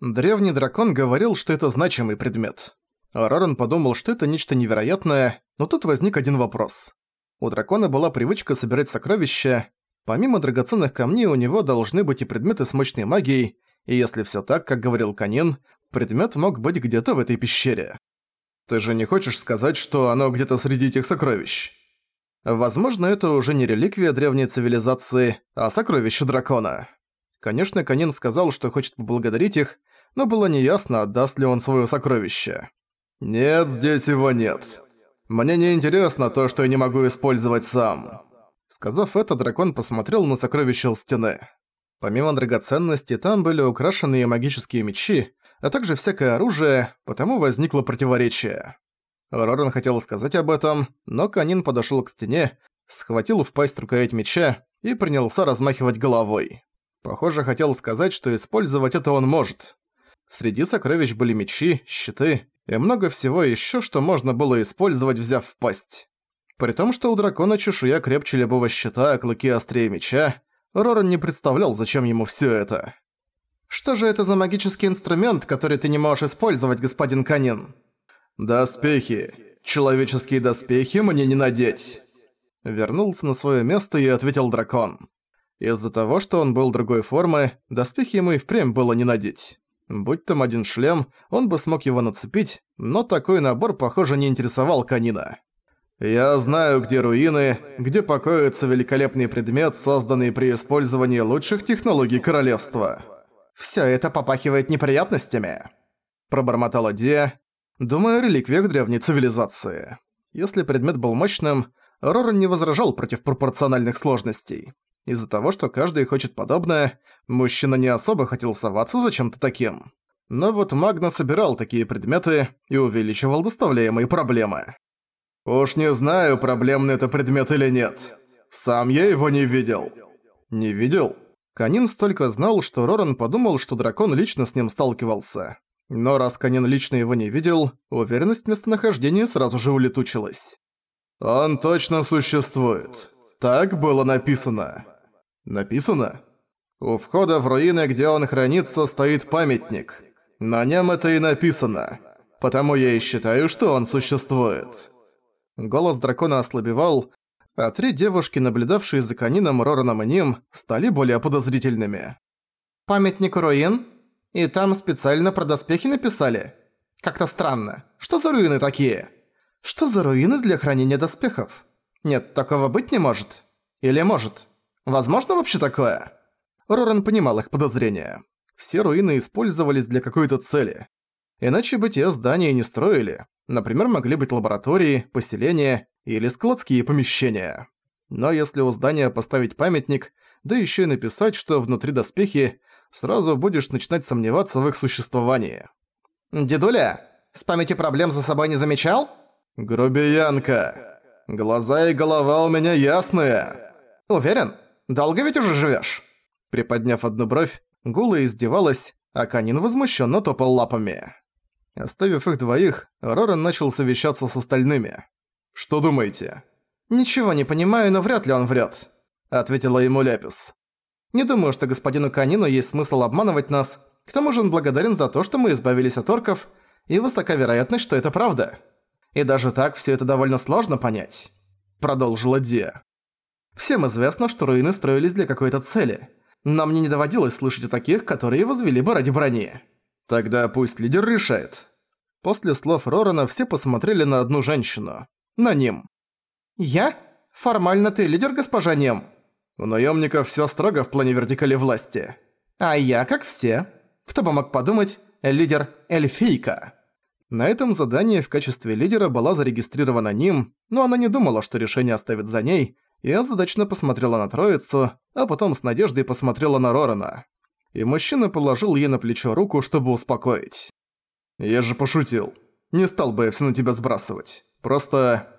Древний дракон говорил, что это значимый предмет. А Роран подумал, что это нечто невероятное, но тут возник один вопрос. У дракона была привычка собирать сокровища. Помимо драгоценных камней у него должны быть и предметы с мощной магией, и если всё так, как говорил Канин, предмет мог быть где-то в этой пещере. Ты же не хочешь сказать, что оно где-то среди этих сокровищ? Возможно, это уже не реликвия древней цивилизации, а сокровище дракона. Конечно, Канин сказал, что хочет поблагодарить их, но было неясно, отдаст ли он своё сокровище. «Нет, здесь его нет. Мне не интересно то, что я не могу использовать сам». Сказав это, дракон посмотрел на сокровище у стены. Помимо драгоценностей, там были украшенные магические мечи, а также всякое оружие, потому возникло противоречие. Роран хотел сказать об этом, но Канин подошёл к стене, схватил в пасть рукоять меча и принялся размахивать головой. Похоже, хотел сказать, что использовать это он может. Среди сокровищ были мечи, щиты и много всего ещё, что можно было использовать, взяв в пасть. При том, что у дракона чешуя крепче любого щита, а клыки острее меча, Роран не представлял, зачем ему всё это. «Что же это за магический инструмент, который ты не можешь использовать, господин Канин?» «Доспехи. Человеческие доспехи мне не надеть». Вернулся на своё место и ответил дракон. Из-за того, что он был другой формы, доспехи ему и впрямь было не надеть. Будь там один шлем, он бы смог его нацепить, но такой набор, похоже, не интересовал Канина. «Я знаю, где руины, где покоится великолепный предмет, созданный при использовании лучших технологий королевства». «Всё это попахивает неприятностями», – пробормотала Дия, Думаю, реликвия древней цивилизации. Если предмет был мощным, Роран не возражал против пропорциональных сложностей. Из-за того, что каждый хочет подобное, мужчина не особо хотел соваться за чем-то таким. Но вот Магна собирал такие предметы и увеличивал доставляемые проблемы. «Уж не знаю, проблемный это предмет или нет. Сам я его не видел». «Не видел?» Канин столько знал, что Роран подумал, что дракон лично с ним сталкивался. Но раз Канин лично его не видел, уверенность в местонахождении сразу же улетучилась. «Он точно существует. Так было написано». «Написано?» У входа в руины, где он хранится, стоит памятник. На нем это и написано. Потому я и считаю, что он существует. Голос дракона ослабевал, а три девушки, наблюдавшие за Канином, Рораном и Ним, стали более подозрительными. «Памятник руин?» И там специально про доспехи написали? Как-то странно. Что за руины такие? Что за руины для хранения доспехов? Нет, такого быть не может. Или может? Возможно вообще такое? Роран понимал их подозрения. Все руины использовались для какой-то цели. Иначе бы те здания не строили. Например, могли быть лаборатории, поселения или складские помещения. Но если у здания поставить памятник, да еще и написать, что внутри доспехи, сразу будешь начинать сомневаться в их существовании. «Дедуля, с памятью проблем за собой не замечал?» «Грубиянка. Глаза и голова у меня ясные». «Уверен? Долго ведь уже живёшь?» Приподняв одну бровь, Гула издевалась, а Канин возмущенно топал лапами. Оставив их двоих, Роран начал совещаться с остальными. «Что думаете?» «Ничего не понимаю, но вряд ли он врет», — ответила ему Ляпис. Не думаю, что господину Канину есть смысл обманывать нас. К тому же он благодарен за то, что мы избавились от орков, и высока вероятность, что это правда. И даже так все это довольно сложно понять. Продолжила Диа. Всем известно, что руины строились для какой-то цели. Но мне не доводилось слышать о таких, которые возвели бы ради брони. Тогда пусть лидер решает. После слов Рорана все посмотрели на одну женщину. На Ним. «Я? Формально ты лидер, госпожа Нем?» У наемников все строго в плане вертикали власти. А я, как все. Кто бы мог подумать, лидер эльфийка. На этом задании в качестве лидера была зарегистрирована Ним, но она не думала, что решение оставит за ней, и озадачно посмотрела на троицу, а потом с надеждой посмотрела на Рорана. И мужчина положил ей на плечо руку, чтобы успокоить. «Я же пошутил. Не стал бы я всё на тебя сбрасывать. Просто...»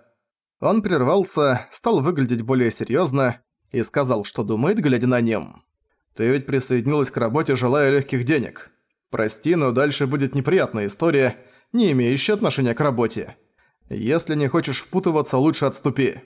Он прервался, стал выглядеть более серьёзно и сказал, что думает, глядя на нем. «Ты ведь присоединилась к работе, желая легких денег. Прости, но дальше будет неприятная история, не имеющая отношения к работе. Если не хочешь впутываться, лучше отступи.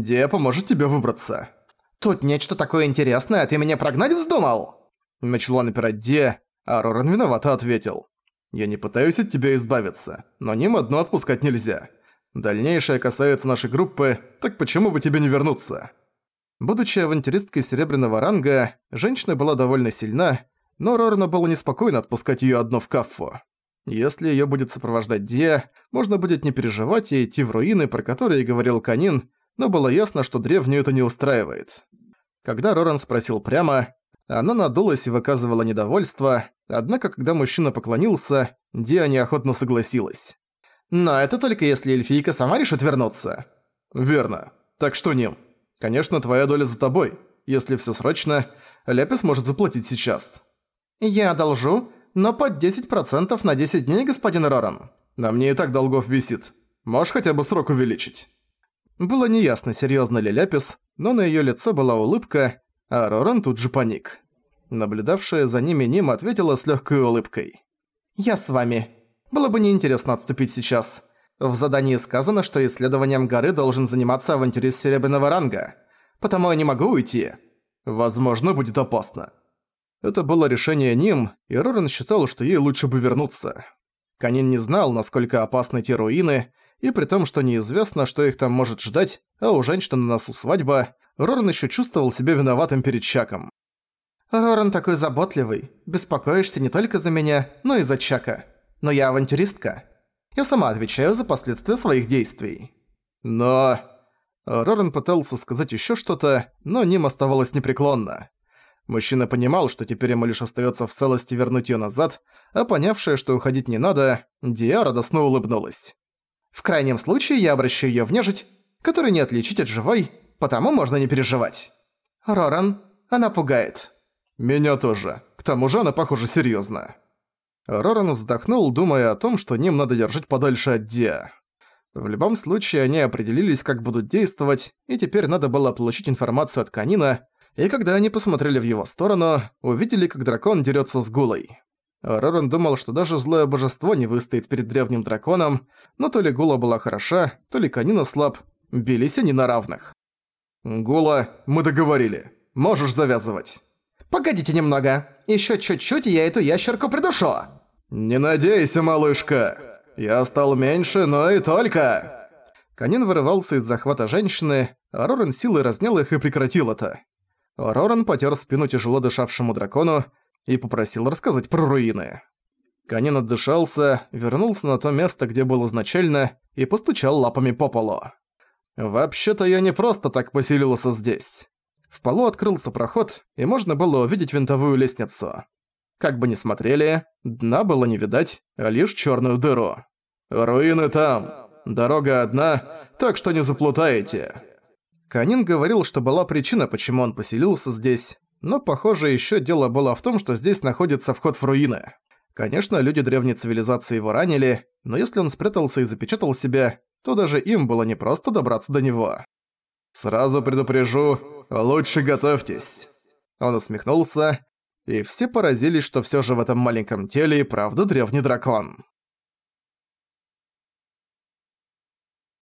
Дия поможет тебе выбраться». «Тут нечто такое интересное, ты меня прогнать вздумал?» Начала напирать Дия, А Роран виновато ответил. «Я не пытаюсь от тебя избавиться, но ним одно отпускать нельзя. Дальнейшее касается нашей группы, так почему бы тебе не вернуться?» Будучи авантюристкой серебряного ранга, женщина была довольно сильна, но Рорану было неспокойно отпускать её одну в каффу. Если её будет сопровождать Дия, можно будет не переживать и идти в руины, про которые говорил Канин, но было ясно, что древнюю это не устраивает. Когда Роран спросил прямо, она надулась и выказывала недовольство, однако когда мужчина поклонился, Дия неохотно согласилась. «Но это только если эльфийка сама решит вернуться». «Верно. Так что, Ним, конечно, твоя доля за тобой. Если всё срочно, Ляпис может заплатить сейчас». «Я одолжу, но под 10% на 10 дней, господин Роран. На мне и так долгов висит. Можешь хотя бы срок увеличить?» Было неясно, серьёзно ли Ляпис, но на её лице была улыбка, а Роран тут же паник. Наблюдавшая за ними Ним ответила с лёгкой улыбкой. «Я с вами. Было бы неинтересно отступить сейчас. В задании сказано, что исследованием горы должен заниматься авантюрист серебряного ранга. Потому я не могу уйти. Возможно, будет опасно». Это было решение Ним, и Роран считал, что ей лучше бы вернуться. Канин не знал, насколько опасны те руины, и при том, что неизвестно, что их там может ждать, а у женщины на носу свадьба, Роран ещё чувствовал себя виноватым перед Чаком. «Роран такой заботливый, беспокоишься не только за меня, но и за Чака. Но я авантюристка. Я сама отвечаю за последствия своих действий». «Но...» Роран пытался сказать ещё что-то, но Ним оставалась непреклонна. Мужчина понимал, что теперь ему лишь остаётся в целости вернуть её назад, а понявшая, что уходить не надо, Диа радостно улыбнулась. «В крайнем случае я обращу её в нежить, которую не отличить от живой, потому можно не переживать. Роран, она пугает». «Меня тоже. К тому же она, похоже, серьёзно». Роран вздохнул, думая о том, что ним надо держать подальше от Диа. В любом случае, они определились, как будут действовать, и теперь надо было получить информацию от Канина, и когда они посмотрели в его сторону, увидели, как дракон дерется с Гулой. Роран думал, что даже злое божество не выстоит перед древним драконом, но то ли Гула была хороша, то ли Канина слаб, бились они на равных. «Гула, мы договорили. Можешь завязывать». «Погодите немного. Ещё чуть-чуть, и я эту ящерку придушу». «Не надейся, малышка. Я стал меньше, но и только». Канин вырывался из захвата женщины, а Роран силой разнял их и прекратил это. Роран потер спину тяжело дышавшему дракону и попросил рассказать про руины. Канин отдышался, вернулся на то место, где был изначально, и постучал лапами по полу. «Вообще-то я не просто так поселился здесь». В полу открылся проход, и можно было увидеть винтовую лестницу. Как бы ни смотрели, дна было не видать, а лишь черную дыру. «Руины там. Дорога одна, так что не заплутаете». Канин говорил, что была причина, почему он поселился здесь, но, похоже, еще дело было в том, что здесь находится вход в руины. Конечно, люди древней цивилизации его ранили, но если он спрятался и запечатал себя, то даже им было непросто добраться до него. «Сразу предупрежу, лучше готовьтесь». Он усмехнулся, и все поразились, что все же в этом маленьком теле и правда древний дракон.